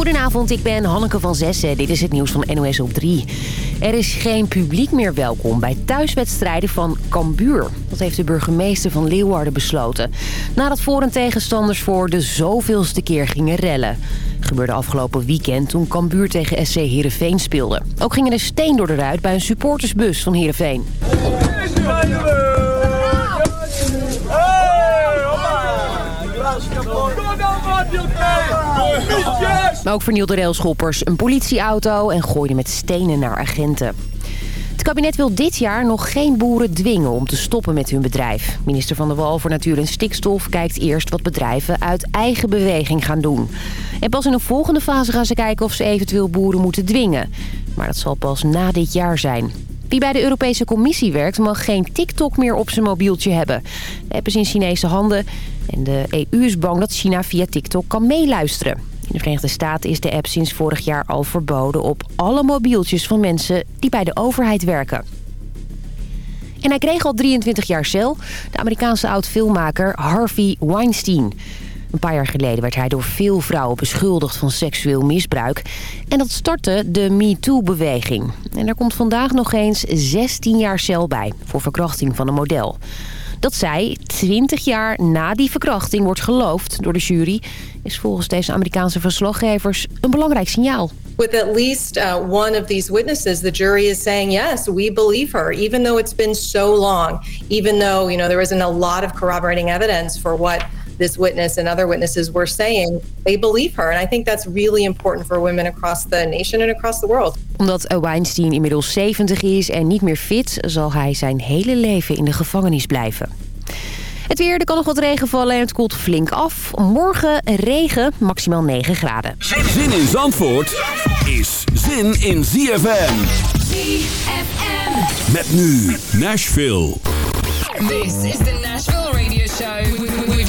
Goedenavond, ik ben Hanneke van Zessen. Dit is het nieuws van NOS op 3. Er is geen publiek meer welkom bij thuiswedstrijden van Cambuur. Dat heeft de burgemeester van Leeuwarden besloten. Nadat voor- en tegenstanders voor de zoveelste keer gingen rellen. Gebeurde afgelopen weekend toen Cambuur tegen SC Heerenveen speelde. Ook ging er een steen door de ruit bij een supportersbus van Heerenveen. Maar ook vernielden railschoppers een politieauto en gooiden met stenen naar agenten. Het kabinet wil dit jaar nog geen boeren dwingen om te stoppen met hun bedrijf. Minister Van der Wal voor Natuur en Stikstof kijkt eerst wat bedrijven uit eigen beweging gaan doen. En pas in een volgende fase gaan ze kijken of ze eventueel boeren moeten dwingen. Maar dat zal pas na dit jaar zijn. Wie bij de Europese Commissie werkt mag geen TikTok meer op zijn mobieltje hebben. De app is in Chinese handen en de EU is bang dat China via TikTok kan meeluisteren. In de Verenigde Staten is de app sinds vorig jaar al verboden op alle mobieltjes van mensen die bij de overheid werken. En hij kreeg al 23 jaar cel, de Amerikaanse oud-filmmaker Harvey Weinstein. Een paar jaar geleden werd hij door veel vrouwen beschuldigd van seksueel misbruik. En dat startte de MeToo-beweging. En er komt vandaag nog eens 16 jaar cel bij voor verkrachting van een model. Dat zij 20 jaar na die verkrachting wordt geloofd door de jury... is volgens deze Amerikaanse verslaggevers een belangrijk signaal. With at least uh, one of these witnesses, the jury is saying, yes, we believe her, even though it's been so long, even though, you know, there isn't a lot of corroborating evidence for what this witness and other witnesses were saying, they believe her. And I think that's really important for women across the nation and across the world. Omdat Weinstein inmiddels 70 is en niet meer fit... zal hij zijn hele leven in de gevangenis blijven. Het weer, er kan nog wat regen vallen en het koelt flink af. Morgen regen, maximaal 9 graden. Zin in Zandvoort is zin in ZFM. ZFM. Met nu Nashville. This is the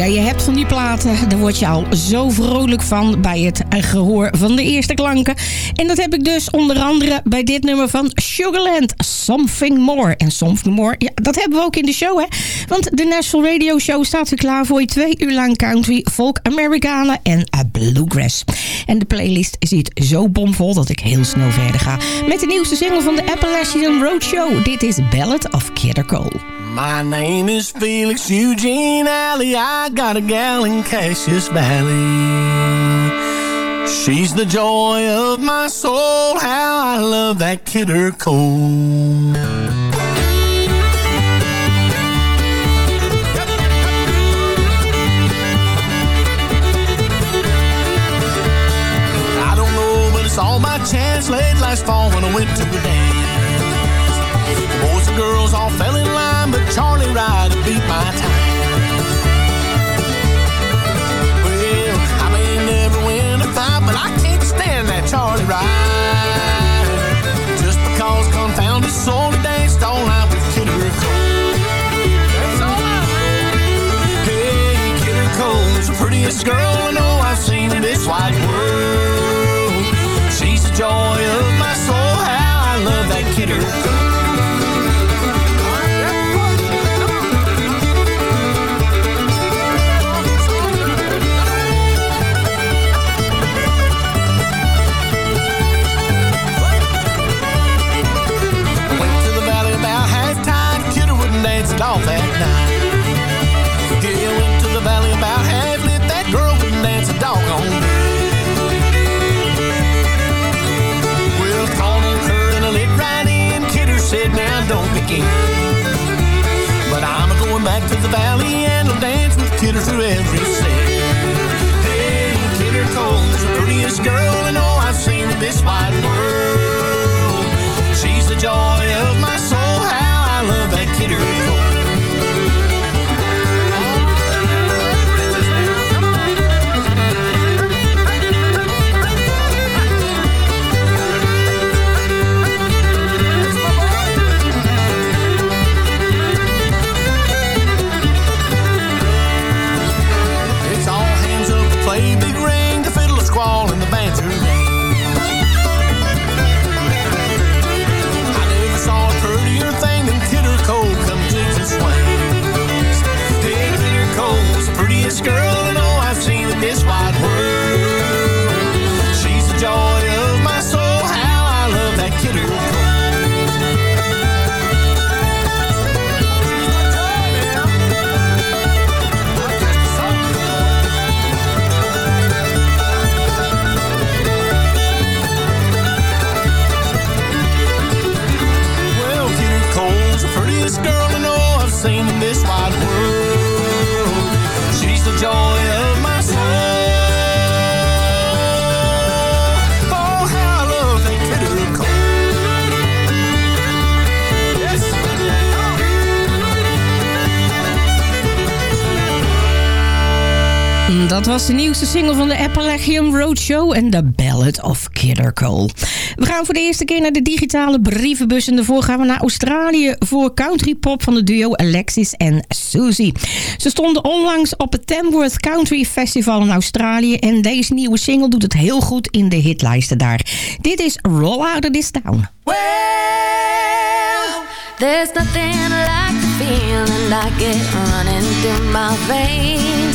Ja, je hebt van die platen, daar word je al zo vrolijk van bij het gehoor van de eerste klanken. En dat heb ik dus onder andere bij dit nummer van Sugarland, Something More. En Something More, ja, dat hebben we ook in de show, hè. Want de National Radio Show staat weer klaar voor je twee uur lang country, folk, Americana en bluegrass. En de playlist zit zo bomvol dat ik heel snel verder ga met de nieuwste single van de Appalachian Roadshow. Dit is Ballad of Kidder Cole. My name is Felix Eugene Alley. Got a gal in Cassius Valley. She's the joy of my soul. How I love that kidder cold. I don't know, but it's all by chance. Late last fall when I went to a dance. The boys and girls all fell in line, but Charlie Ryder beat my time. it's alright. Just because confounded soul today all out with Kidder Cole. That's all right. Hey, Kidder Cole is the prettiest girl I know I've seen, and it's why now. But I'm going back to the valley and I'll dance with Kidder through every set. Hey, Kidder Cole's the prettiest girl I know I've seen in this wide world. Dat was de nieuwste single van de Appalachian Roadshow en The Ballad of Kidder Cole. We gaan voor de eerste keer naar de digitale brievenbus en daarvoor gaan we naar Australië voor country pop van de duo Alexis en Susie. Ze stonden onlangs op het Tamworth Country Festival in Australië en deze nieuwe single doet het heel goed in de hitlijsten daar. Dit is Roll Out of This Town. Well, there's nothing like the feeling I get running through my veins.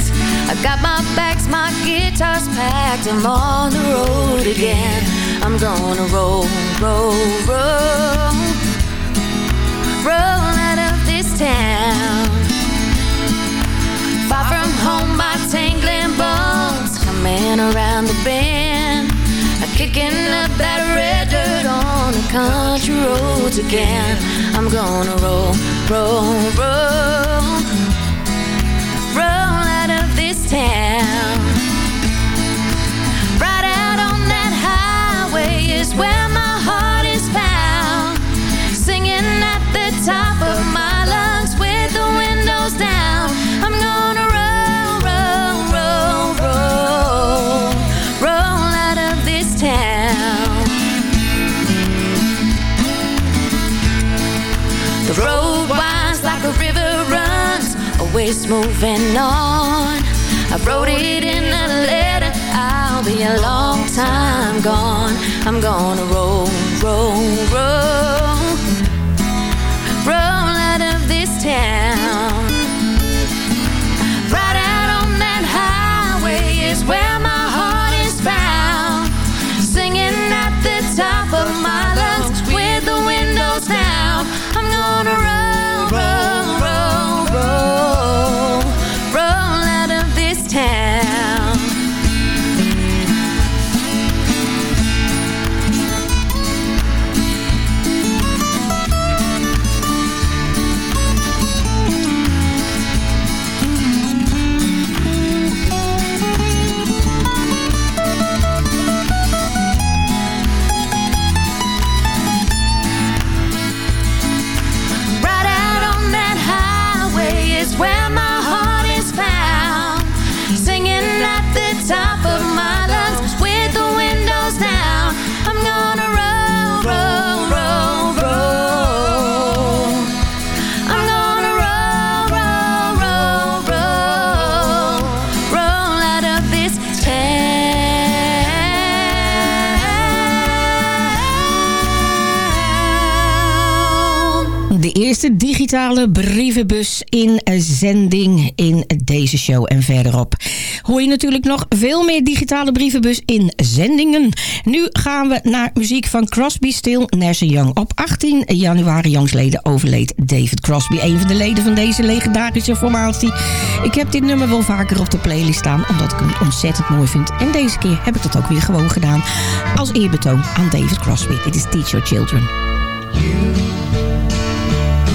I got my bags, my guitar's packed, I'm on the road again. I'm gonna roll, roll, roll, roll out of this town. Far from home, my tingling bones coming around the bend. Kicking up that red dirt on the country roads again. I'm gonna roll, roll, roll, roll Right out on that highway is where my heart is found. Singing at the top of my lungs with the windows down. I'm gonna roll, roll, roll, roll, roll out of this town. The road winds like a river runs always moving on. I wrote it in a letter. I'll be a long time gone. I'm gonna roll, roll, roll, digitale brievenbus in zending in deze show. En verderop hoor je natuurlijk nog veel meer digitale brievenbus in zendingen. Nu gaan we naar muziek van Crosby, Still, Nash Young. Op 18 januari jongsleden overleed David Crosby. Een van de leden van deze legendarische formatie. Ik heb dit nummer wel vaker op de playlist staan. Omdat ik hem ontzettend mooi vind. En deze keer heb ik dat ook weer gewoon gedaan. Als eerbetoon aan David Crosby. Dit is Teach Your Children.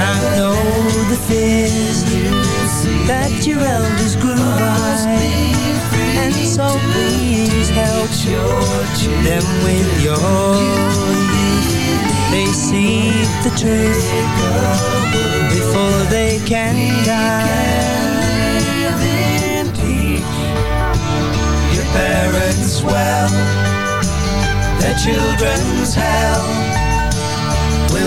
can't know the fears that your elders grew by. And so please help them with your. They see the truth before they can die. Your parents well, their children's hell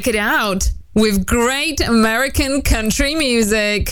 Check it out with great American country music.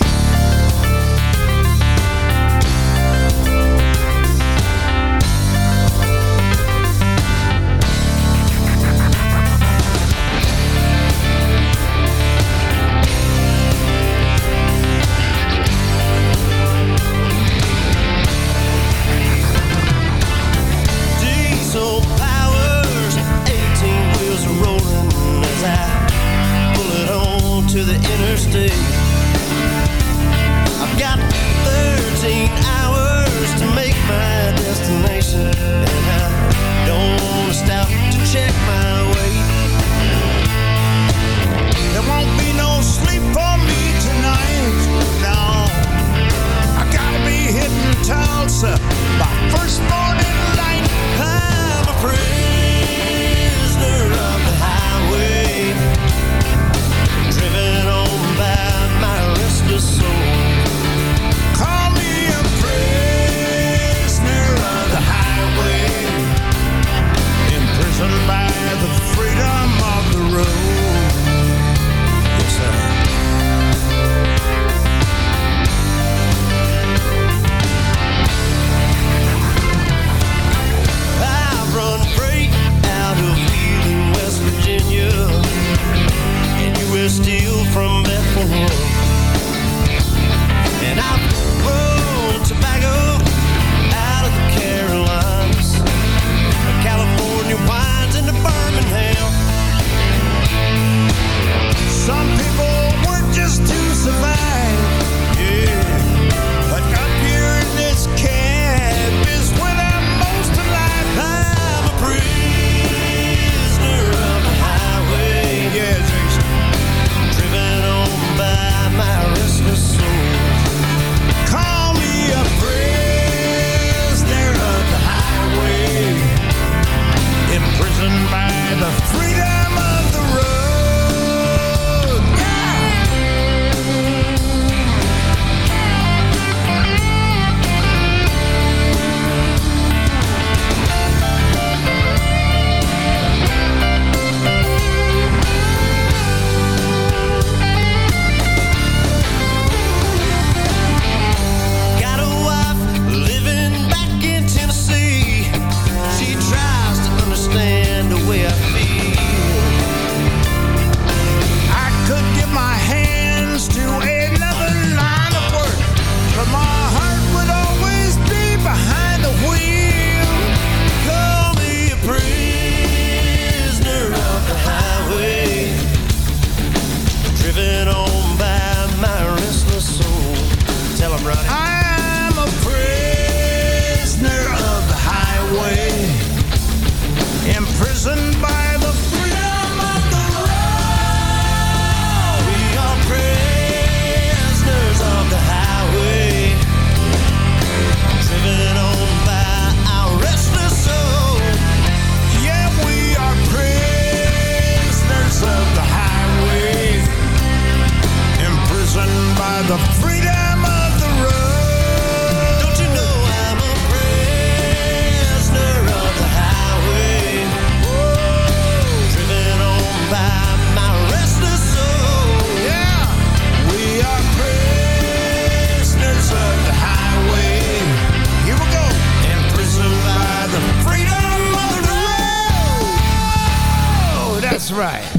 of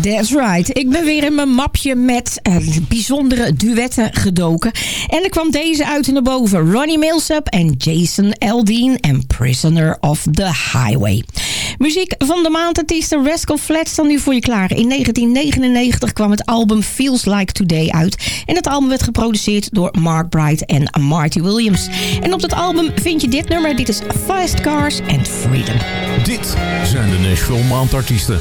That's right. Ik ben weer in mijn mapje met eh, bijzondere duetten gedoken. En er kwam deze uit naar boven. Ronnie Milsap en Jason Aldean en Prisoner of the Highway. Muziek van de maandartiesten Rascal Flatts dan nu voor je klaar. In 1999 kwam het album Feels Like Today uit. En het album werd geproduceerd door Mark Bright en Marty Williams. En op dat album vind je dit nummer. Dit is Fast Cars and Freedom. Dit zijn de Nashville Maandartiesten.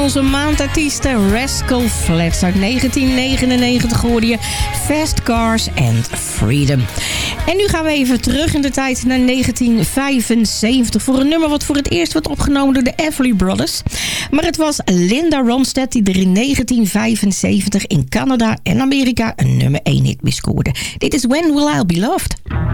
onze maandartiesten eh, Rascal Flatts uit 1999 hoorde je Fast Cars and Freedom. En nu gaan we even terug in de tijd naar 1975 voor een nummer wat voor het eerst werd opgenomen door de Everly Brothers. Maar het was Linda Ronstadt die er in 1975 in Canada en Amerika een nummer 1 hit miscoorde. Dit is When Will I Be Loved?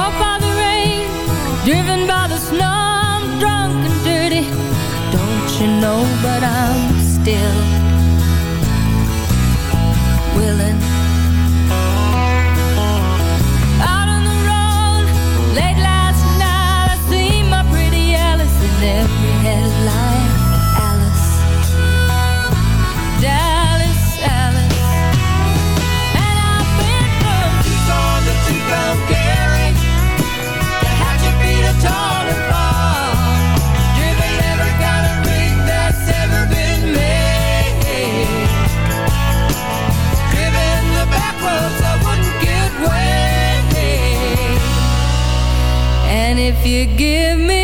Caught by the rain, driven by the snow I'm drunk and dirty, don't you know But I'm still willing. if you give me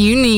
you need.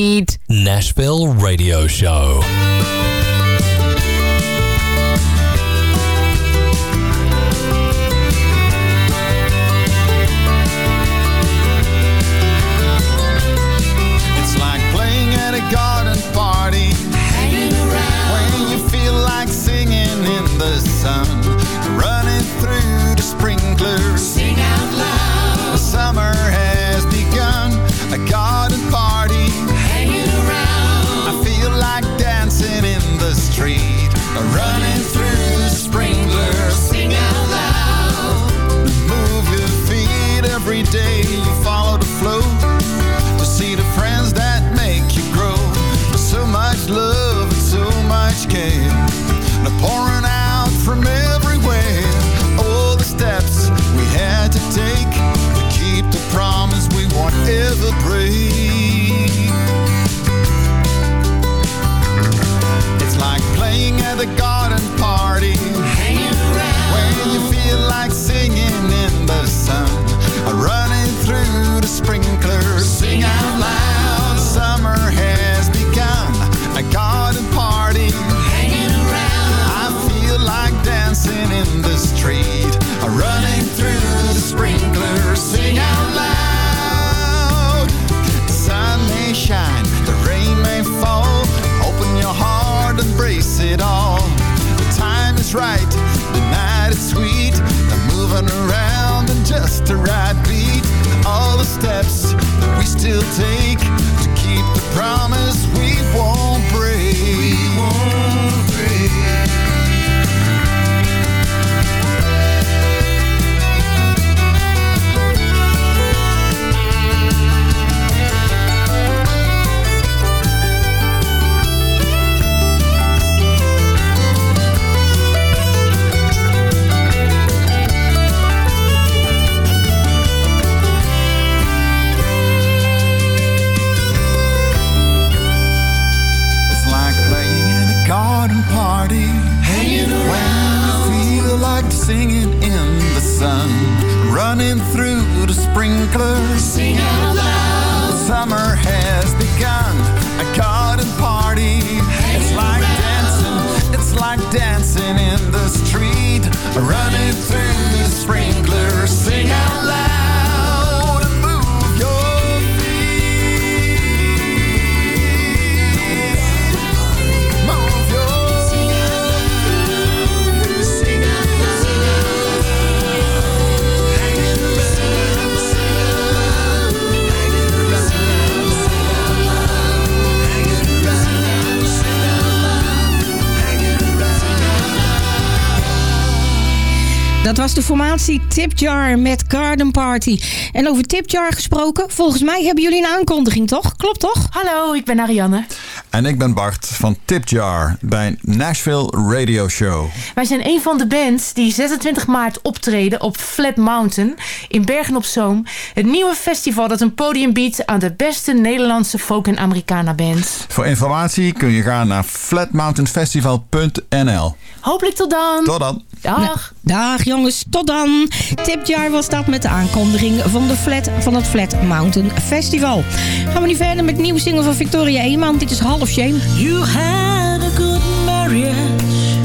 Dat was de formatie Tipjar met Garden Party. En over Tipjar gesproken, volgens mij hebben jullie een aankondiging, toch? Klopt toch? Hallo, ik ben Ariane. En ik ben Bart van Tipjar bij Nashville Radio Show. Wij zijn een van de bands die 26 maart optreden op Flat Mountain in Bergen op Zoom. Het nieuwe festival dat een podium biedt aan de beste Nederlandse folk- en Americana bands. Voor informatie kun je gaan naar flatmountainfestival.nl. Hopelijk tot dan. Tot dan. Dag. Dag jongens, tot dan. Tipjar was dat met de aankondiging van, de flat, van het Flat Mountain Festival. Gaan we nu verder met de nieuwe single van Victoria Eeman. Dit is Half Shame. You had a good marriage,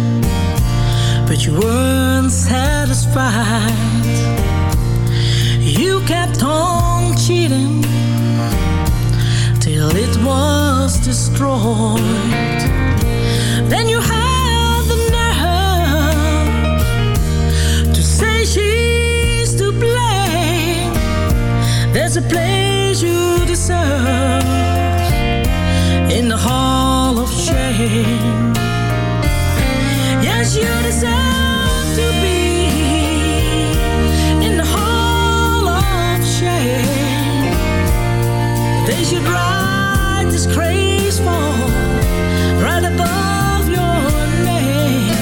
but you weren't satisfied. You kept on cheating till it was destroyed. Then you had she's to blame. There's a place you deserve in the hall of shame. Yes, you deserve to be in the hall of shame. They should write disgraceful right above your name.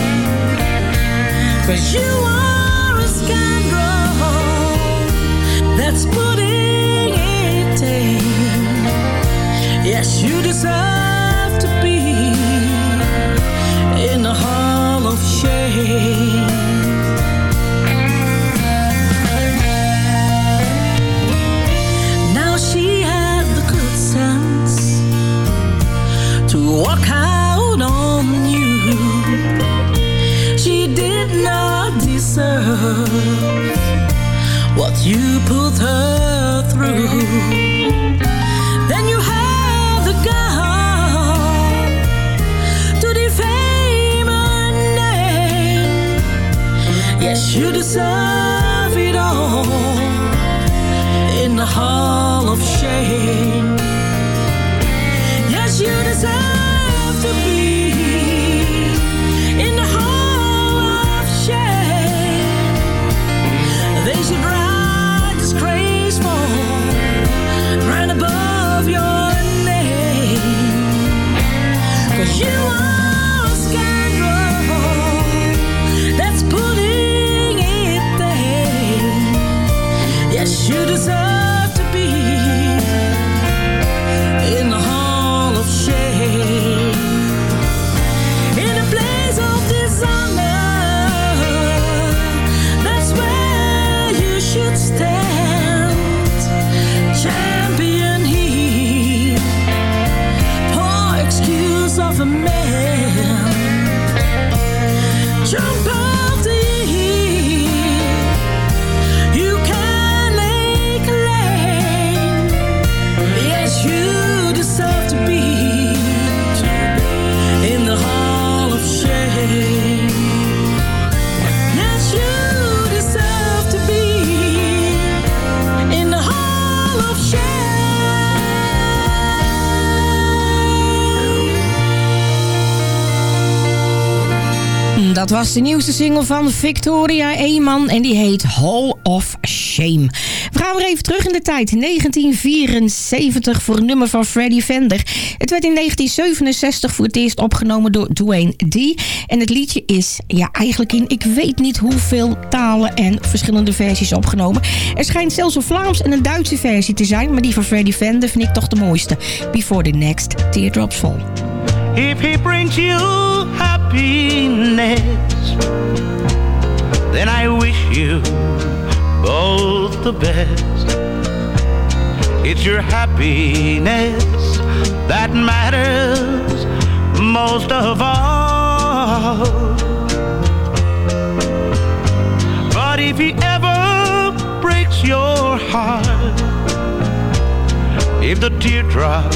Cause you you decide Dat was de nieuwste single van Victoria Eeman en die heet Hall of Shame. We gaan weer even terug in de tijd. 1974 voor een nummer van Freddie Fender. Het werd in 1967 voor het eerst opgenomen door Dwayne D. En het liedje is ja, eigenlijk in ik weet niet hoeveel talen en verschillende versies opgenomen. Er schijnt zelfs een Vlaams en een Duitse versie te zijn, maar die van Freddie Fender vind ik toch de mooiste. Before the next teardrops fall. If he brings you happiness, then I wish you both the best. It's your happiness that matters most of all. But if he ever breaks your heart, if the teardrop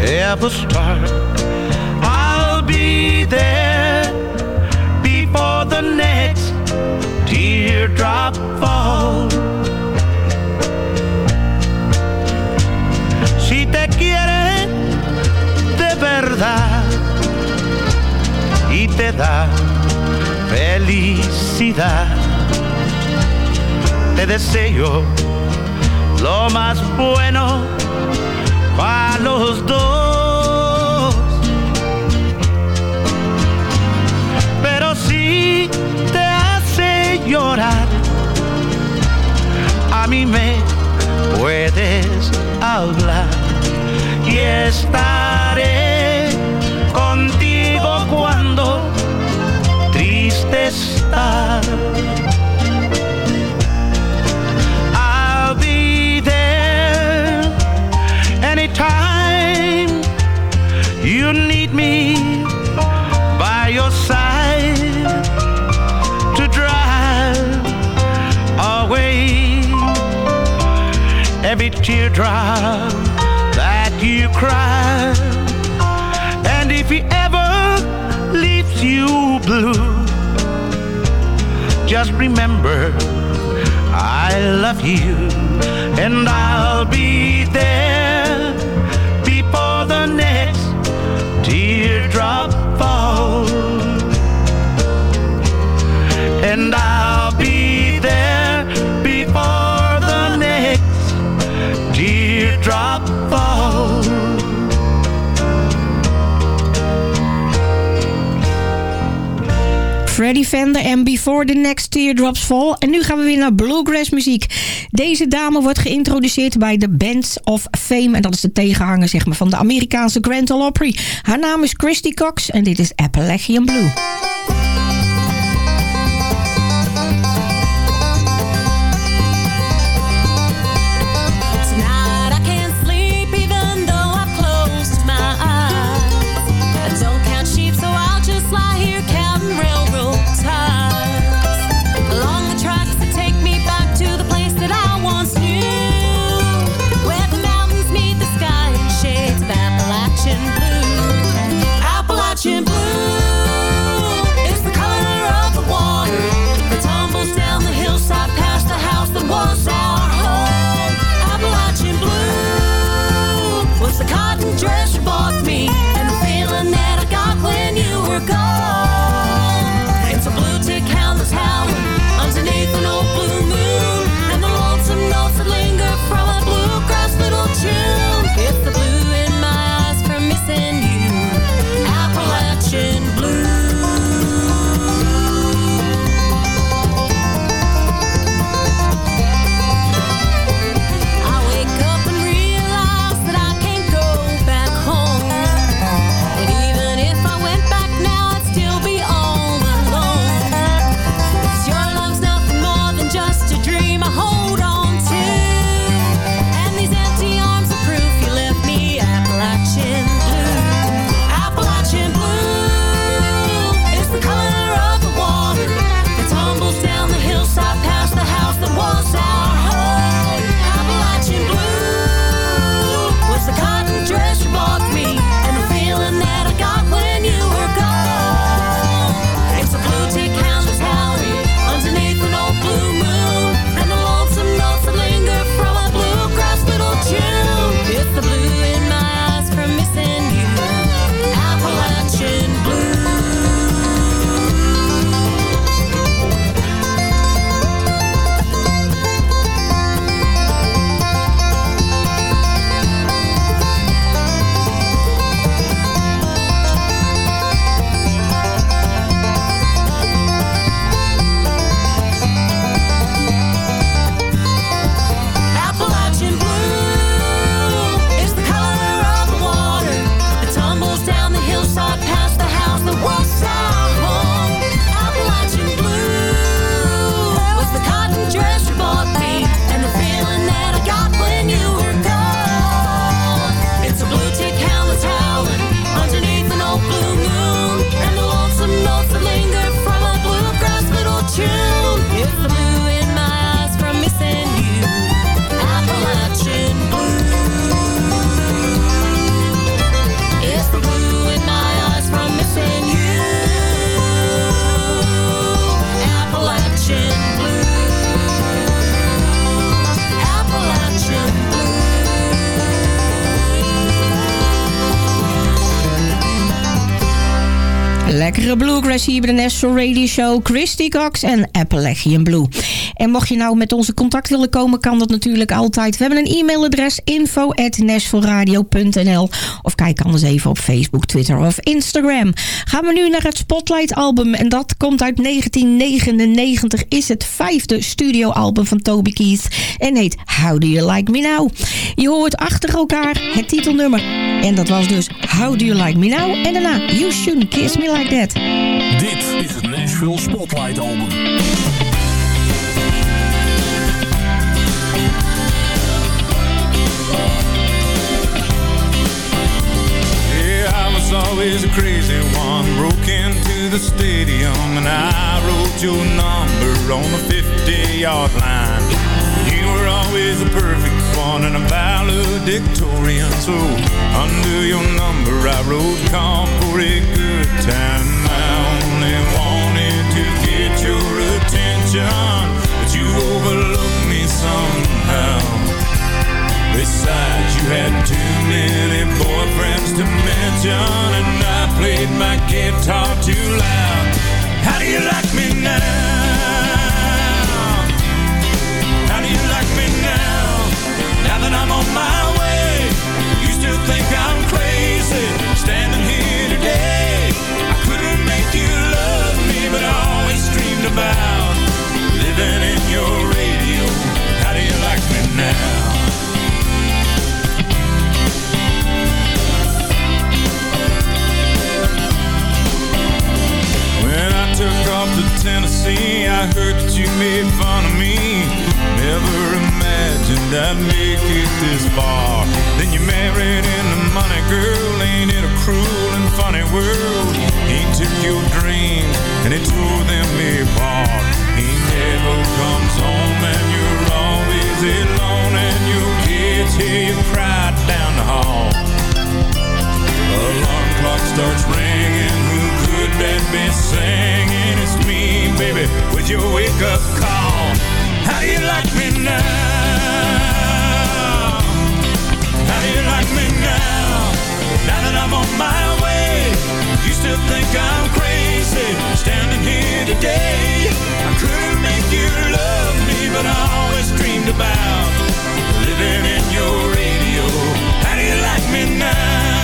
ever start, I'll be there before the next teardrop falls. Si te quiere de verdad y te da felicidad, te deseo lo más bueno para los dos. Pero si te hace llorar, a mí me puedes hablar y estaré teardrop that you cry. And if he ever leaves you blue, just remember I love you and I'll be Freddy Fender en Before the Next Teardrops Fall. En nu gaan we weer naar bluegrass muziek. Deze dame wordt geïntroduceerd bij de Bands of Fame. En dat is de tegenhanger zeg maar, van de Amerikaanse Grand Ole Opry. Haar naam is Christy Cox en dit is Appalachian Blue. Bluegrass hier bij de National Radio Show. Christy Cox en Appalachian Blue. En mocht je nou met onze contact willen komen, kan dat natuurlijk altijd. We hebben een e-mailadres info Of kijk anders even op Facebook, Twitter of Instagram. Gaan we nu naar het Spotlight album. En dat komt uit 1999. Is het vijfde studioalbum van Toby Keith. En heet How Do You Like Me Now? Je hoort achter elkaar het titelnummer. En dat was dus How Do You Like Me Now? En daarna You Shouldn't Kiss Me Like That. Dit is het Nashville Spotlight Album. Was always a crazy one. Broke into the stadium and I wrote your number on the 50 yard line. You were always the perfect one and a valedictorian. So under your number I wrote call for a good time. done and I played my guitar too loud. How do you like me now? How do you like me now? Now that I'm on my way, you still think I'm crazy. Standing here today, I couldn't make you love me, but I always dreamed about living in your radio. How do you like me now? Tennessee I heard that you made fun of me. Never imagined I'd make it this far. Then you married into money, girl. Ain't it a cruel and funny world? He took your dreams and he tore them apart. He never comes home and you're always alone And your kids hear you cry down the hall. Alarm clock starts ringing, who could that be singing? Baby, with your wake up call. How do you like me now? How do you like me now? Now that I'm on my way, you still think I'm crazy. Standing here today, I couldn't make you love me, but I always dreamed about living in your radio. How do you like me now?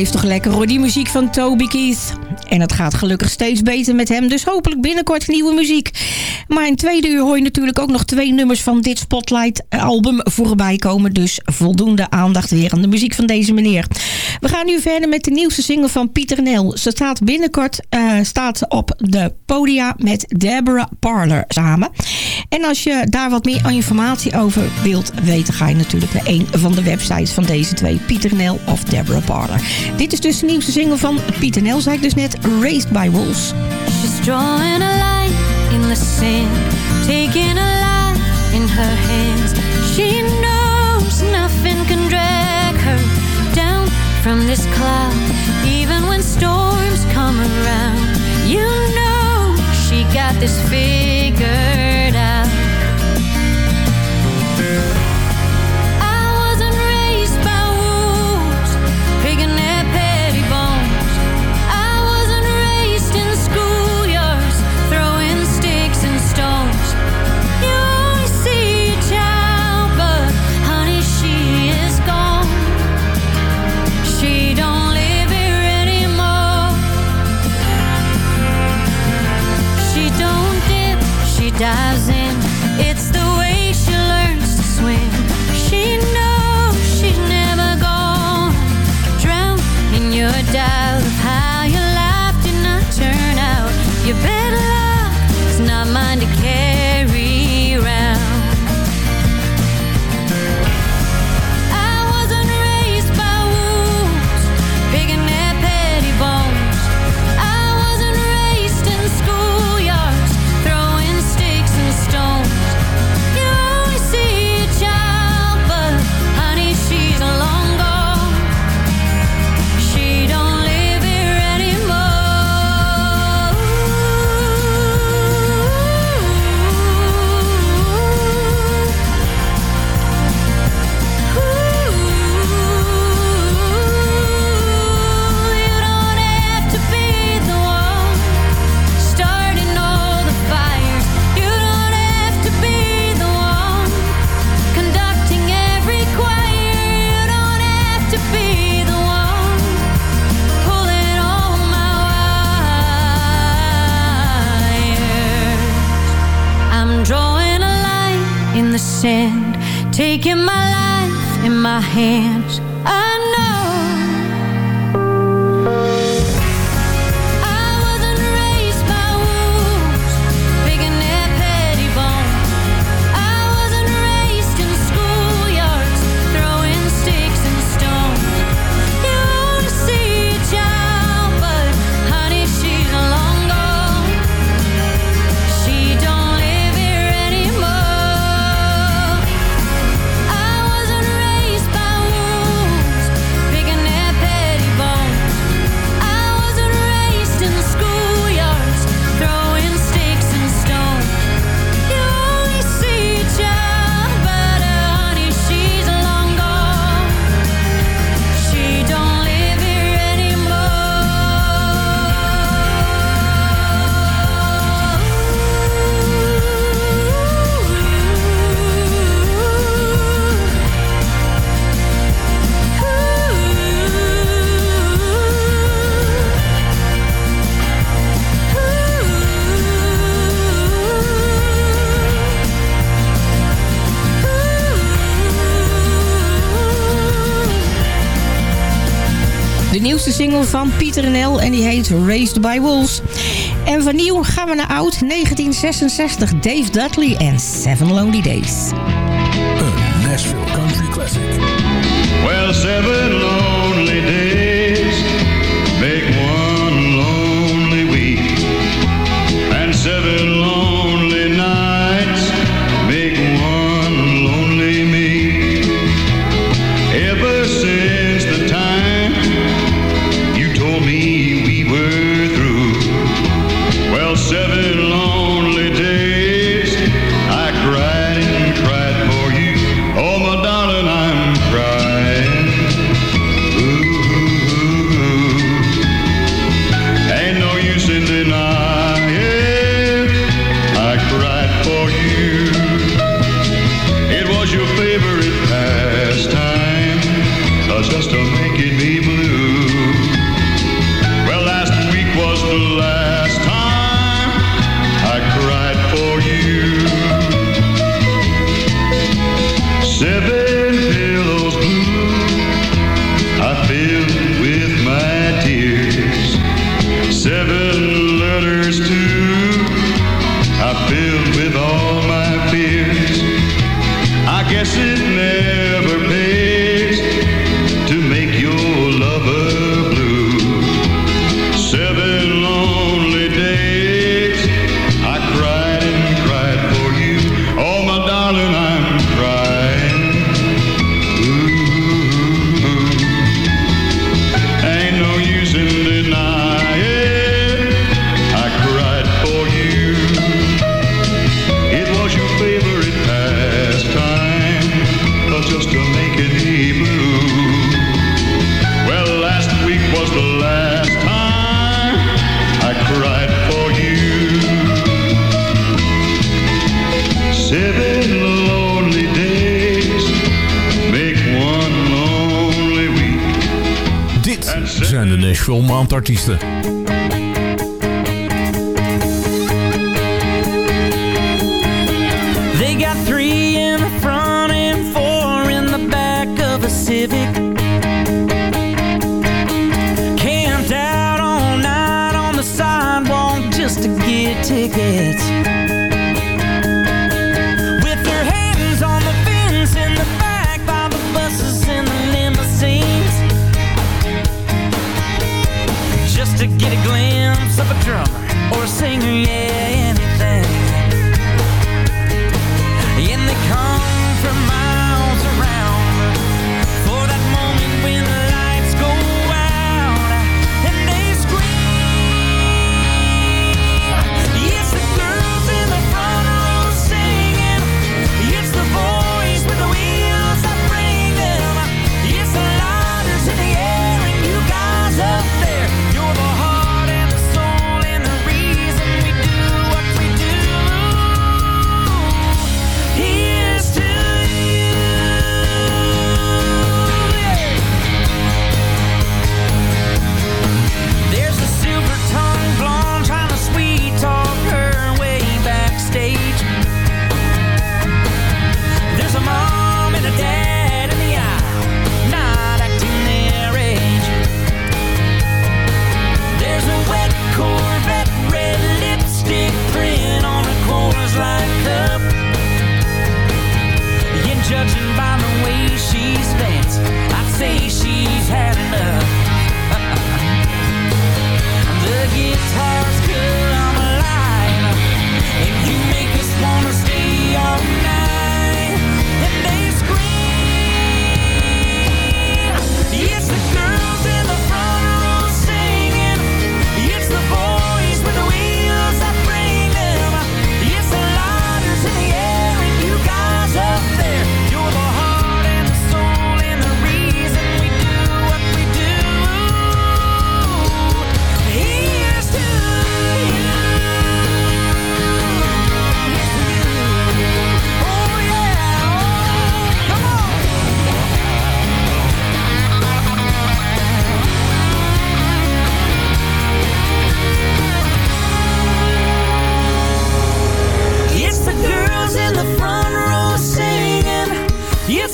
Blijft toch lekker hoor, die muziek van Toby Keith. En het gaat gelukkig steeds beter met hem, dus hopelijk binnenkort nieuwe muziek. Maar in tweede uur hoor je natuurlijk ook nog twee nummers van dit Spotlight-album voorbij komen. Dus voldoende aandacht weer aan de muziek van deze meneer. We gaan nu verder met de nieuwste single van Pieter Nel. Ze staat binnenkort eh, staat op de podia met Deborah Parler samen. En als je daar wat meer informatie over wilt weten... ga je natuurlijk naar een van de websites van deze twee. Pieter Nel of Deborah Parler. Dit is dus de nieuwste single van Pieter Nel, zei ik dus net. Raised by Wolves. She's drawing a line in the sand, taking a line in her hands. She knows nothing can drag her down from this cloud. Even when storms come around, you know she got this figured van Pieter Nel en die heet Raised by Wolves. En van nieuw gaan we naar oud 1966. Dave Dudley en Seven Lonely Days. Een Nashville Country Classic. Well, seven lonely days artiesten.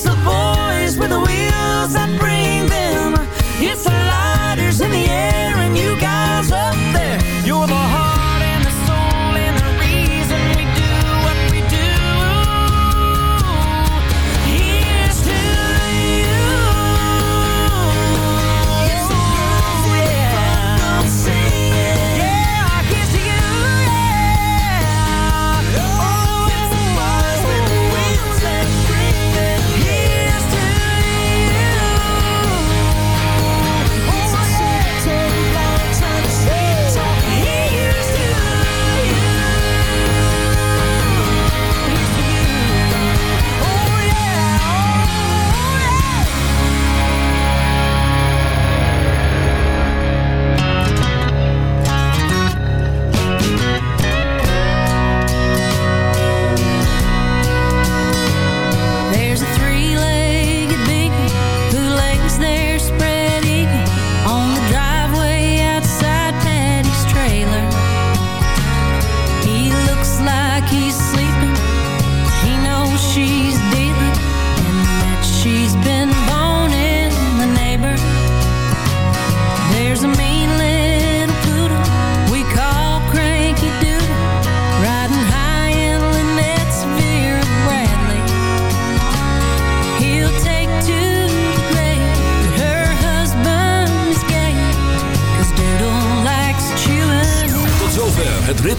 the boys with the wheels that bring.